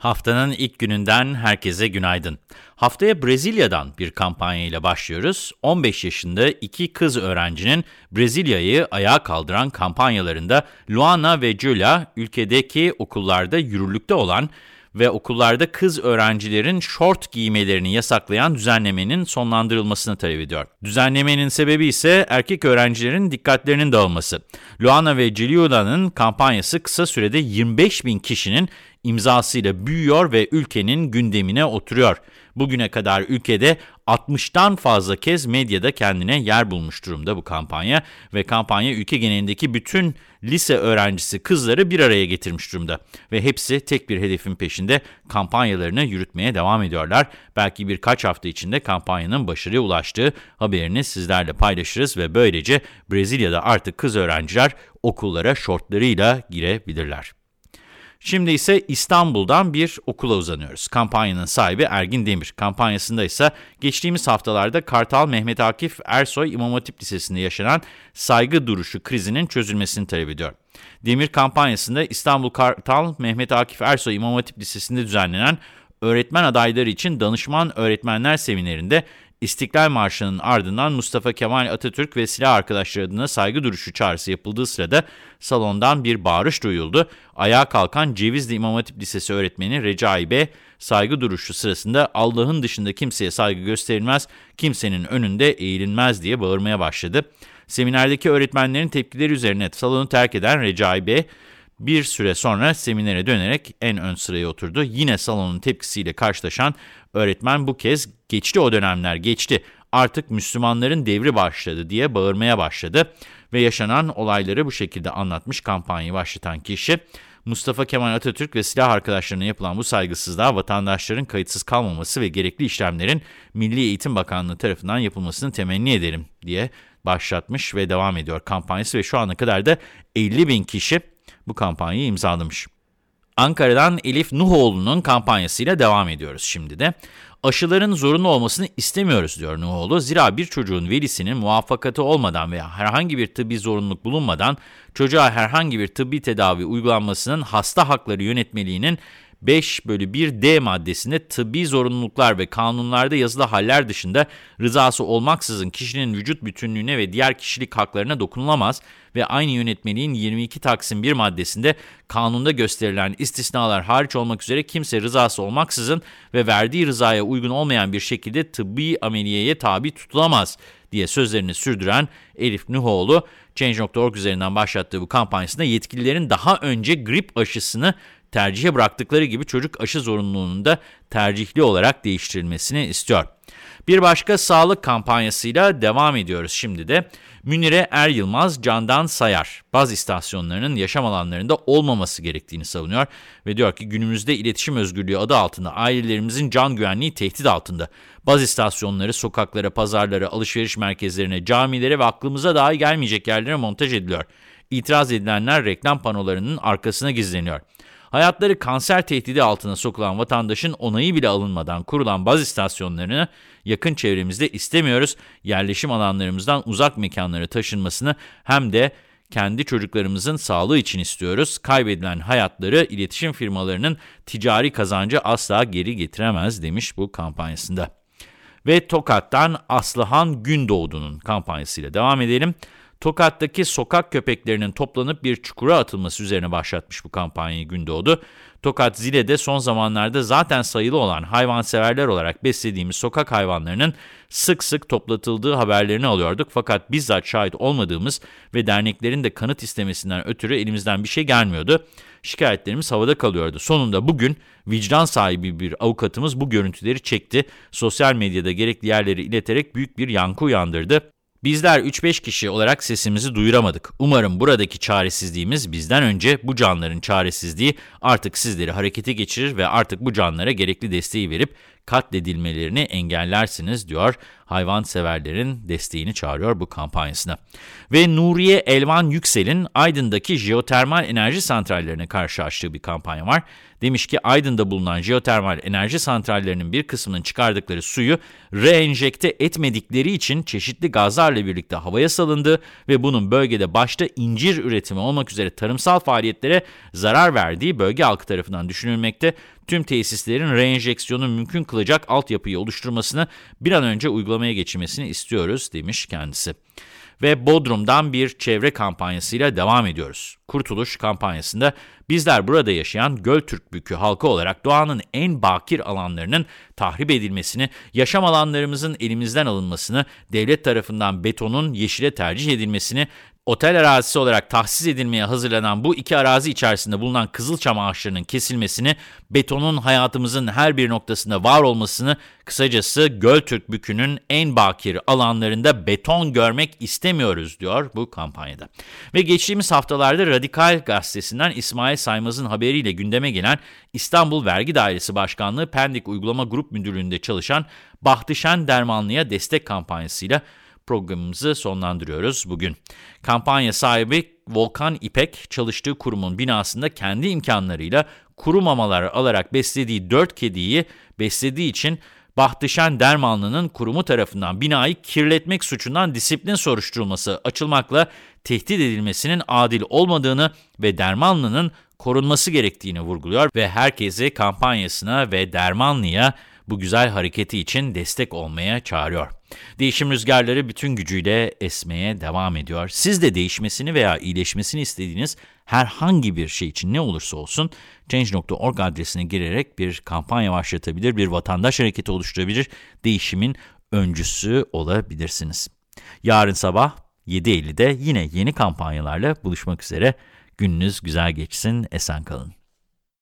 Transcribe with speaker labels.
Speaker 1: Haftanın ilk gününden herkese günaydın. Haftaya Brezilya'dan bir kampanya ile başlıyoruz. 15 yaşında iki kız öğrencinin Brezilya'yı ayağa kaldıran kampanyalarında Luana ve Julia ülkedeki okullarda yürürlükte olan ve okullarda kız öğrencilerin şort giymelerini yasaklayan düzenlemenin sonlandırılmasını talep ediyor. Düzenlemenin sebebi ise erkek öğrencilerin dikkatlerinin dağılması. Luana ve Giulia'nın kampanyası kısa sürede 25 bin kişinin imzasıyla büyüyor ve ülkenin gündemine oturuyor. Bugüne kadar ülkede 60'tan fazla kez medyada kendine yer bulmuş durumda bu kampanya ve kampanya ülke genelindeki bütün lise öğrencisi kızları bir araya getirmiş durumda. Ve hepsi tek bir hedefin peşinde kampanyalarını yürütmeye devam ediyorlar. Belki birkaç hafta içinde kampanyanın başarıya ulaştığı haberini sizlerle paylaşırız ve böylece Brezilya'da artık kız öğrenciler okullara şortlarıyla girebilirler. Şimdi ise İstanbul'dan bir okula uzanıyoruz. Kampanyanın sahibi Ergin Demir. Kampanyasında ise geçtiğimiz haftalarda Kartal Mehmet Akif Ersoy İmam Hatip Lisesi'nde yaşanan saygı duruşu krizinin çözülmesini talep ediyor. Demir kampanyasında İstanbul Kartal Mehmet Akif Ersoy İmam Hatip Lisesi'nde düzenlenen öğretmen adayları için danışman öğretmenler seminerinde İstiklal Marşı'nın ardından Mustafa Kemal Atatürk ve silah arkadaşları adına saygı duruşu çağrısı yapıldığı sırada salondan bir bağırış duyuldu. Ayağa kalkan Cevizli İmam Hatip Lisesi öğretmeni Recai B. saygı duruşu sırasında Allah'ın dışında kimseye saygı gösterilmez, kimsenin önünde eğilinmez diye bağırmaya başladı. Seminerdeki öğretmenlerin tepkileri üzerine salonu terk eden Recai B. Bir süre sonra seminere dönerek en ön sıraya oturdu. Yine salonun tepkisiyle karşılaşan öğretmen bu kez geçti o dönemler geçti artık Müslümanların devri başladı diye bağırmaya başladı. Ve yaşanan olayları bu şekilde anlatmış kampanyayı başlatan kişi. Mustafa Kemal Atatürk ve silah arkadaşlarına yapılan bu saygısızlığa vatandaşların kayıtsız kalmaması ve gerekli işlemlerin Milli Eğitim Bakanlığı tarafından yapılmasını temenni ederim diye başlatmış ve devam ediyor kampanyası ve şu ana kadar da 50 bin kişi bu kampanyayı imzalamış. Ankara'dan Elif Nuhoğlu'nun kampanyasıyla devam ediyoruz şimdi de. Aşıların zorunlu olmasını istemiyoruz diyor Nuhoğlu. Zira bir çocuğun velisinin muvaffakatı olmadan veya herhangi bir tıbbi zorunluluk bulunmadan çocuğa herhangi bir tıbbi tedavi uygulanmasının hasta hakları yönetmeliğinin 5 bölü 1 D maddesinde tıbbi zorunluluklar ve kanunlarda yazılı haller dışında rızası olmaksızın kişinin vücut bütünlüğüne ve diğer kişilik haklarına dokunulamaz ve aynı yönetmeliğin 22 Taksim 1 maddesinde kanunda gösterilen istisnalar hariç olmak üzere kimse rızası olmaksızın ve verdiği rızaya uygun olmayan bir şekilde tıbbi ameliyeye tabi tutulamaz diye sözlerini sürdüren Elif Nuhoğlu, Change.org üzerinden başlattığı bu kampanyasında yetkililerin daha önce grip aşısını tercihe bıraktıkları gibi çocuk aşı zorunluluğunun da tercihli olarak değiştirilmesini istiyor. Bir başka sağlık kampanyasıyla devam ediyoruz şimdi de. Münire Er Yılmaz Candan Sayar, baz istasyonlarının yaşam alanlarında olmaması gerektiğini savunuyor ve diyor ki günümüzde iletişim özgürlüğü adı altında ailelerimizin can güvenliği tehdit altında. Baz istasyonları sokaklara, pazarlara, alışveriş merkezlerine, camilere ve aklımıza dahi gelmeyecek yerlere montaj ediliyor. İtiraz edilenler reklam panolarının arkasına gizleniyor. Hayatları kanser tehdidi altına sokulan vatandaşın onayı bile alınmadan kurulan baz istasyonlarını yakın çevremizde istemiyoruz. Yerleşim alanlarımızdan uzak mekanlara taşınmasını hem de kendi çocuklarımızın sağlığı için istiyoruz. Kaybedilen hayatları iletişim firmalarının ticari kazancı asla geri getiremez demiş bu kampanyasında. Ve Tokat'tan Aslıhan Gündoğdu'nun kampanyasıyla devam edelim. Tokat'taki sokak köpeklerinin toplanıp bir çukura atılması üzerine başlatmış bu kampanyayı Gündoğdu. Tokat Zile'de son zamanlarda zaten sayılı olan hayvanseverler olarak beslediğimiz sokak hayvanlarının sık sık toplatıldığı haberlerini alıyorduk. Fakat bizzat şahit olmadığımız ve derneklerin de kanıt istemesinden ötürü elimizden bir şey gelmiyordu. Şikayetlerimiz havada kalıyordu. Sonunda bugün vicdan sahibi bir avukatımız bu görüntüleri çekti. Sosyal medyada gerekli yerleri ileterek büyük bir yankı uyandırdı. Bizler 3-5 kişi olarak sesimizi duyuramadık. Umarım buradaki çaresizliğimiz bizden önce bu canların çaresizliği artık sizleri harekete geçirir ve artık bu canlara gerekli desteği verip katledilmelerini engellersiniz diyor. Hayvanseverlerin desteğini çağırıyor bu kampanyasına. Ve Nuriye Elvan Yüksel'in Aydın'daki jeotermal enerji santrallerine karşı açtığı bir kampanya var. Demiş ki Aydın'da bulunan jeotermal enerji santrallerinin bir kısmının çıkardıkları suyu reenjekte etmedikleri için çeşitli gazlarla birlikte havaya salındı ve bunun bölgede başta incir üretimi olmak üzere tarımsal faaliyetlere zarar verdiği bölge halkı tarafından düşünülmekte. Tüm tesislerin reenjeksiyonu mümkün kılacak altyapıyı oluşturmasını bir an önce uygulamaya geçirmesini istiyoruz demiş kendisi. Ve Bodrum'dan bir çevre kampanyasıyla devam ediyoruz. Kurtuluş kampanyasında bizler burada yaşayan Göltürk halkı olarak doğanın en bakir alanlarının tahrip edilmesini, yaşam alanlarımızın elimizden alınmasını, devlet tarafından betonun yeşile tercih edilmesini, Otel arazisi olarak tahsis edilmeye hazırlanan bu iki arazi içerisinde bulunan kızılçam ağaçlarının kesilmesini, betonun hayatımızın her bir noktasında var olmasını, kısacası Göltürk Bükü'nün en bakir alanlarında beton görmek istemiyoruz diyor bu kampanyada. Ve geçtiğimiz haftalarda Radikal Gazetesi'nden İsmail Saymaz'ın haberiyle gündeme gelen İstanbul Vergi Dairesi Başkanlığı Pendik Uygulama Grup Müdürlüğü'nde çalışan Bahtişen Dermanlı'ya destek kampanyasıyla programımızı sonlandırıyoruz bugün. Kampanya sahibi Volkan İpek çalıştığı kurumun binasında kendi imkanlarıyla kuru mamalar alarak beslediği 4 kediyi beslediği için Bahtişen Dermanlı'nın kurumu tarafından binayı kirletmek suçundan disiplin soruşturulması açılmakla tehdit edilmesinin adil olmadığını ve Dermanlı'nın korunması gerektiğini vurguluyor ve herkesi kampanyasına ve Dermanlı'ya bu güzel hareketi için destek olmaya çağırıyor. Değişim rüzgarları bütün gücüyle esmeye devam ediyor. Siz de değişmesini veya iyileşmesini istediğiniz herhangi bir şey için ne olursa olsun Change.org adresine girerek bir kampanya başlatabilir, bir vatandaş hareketi oluşturabilir, değişimin öncüsü olabilirsiniz. Yarın sabah 7.50'de yine yeni kampanyalarla buluşmak üzere. Gününüz güzel geçsin, esen kalın.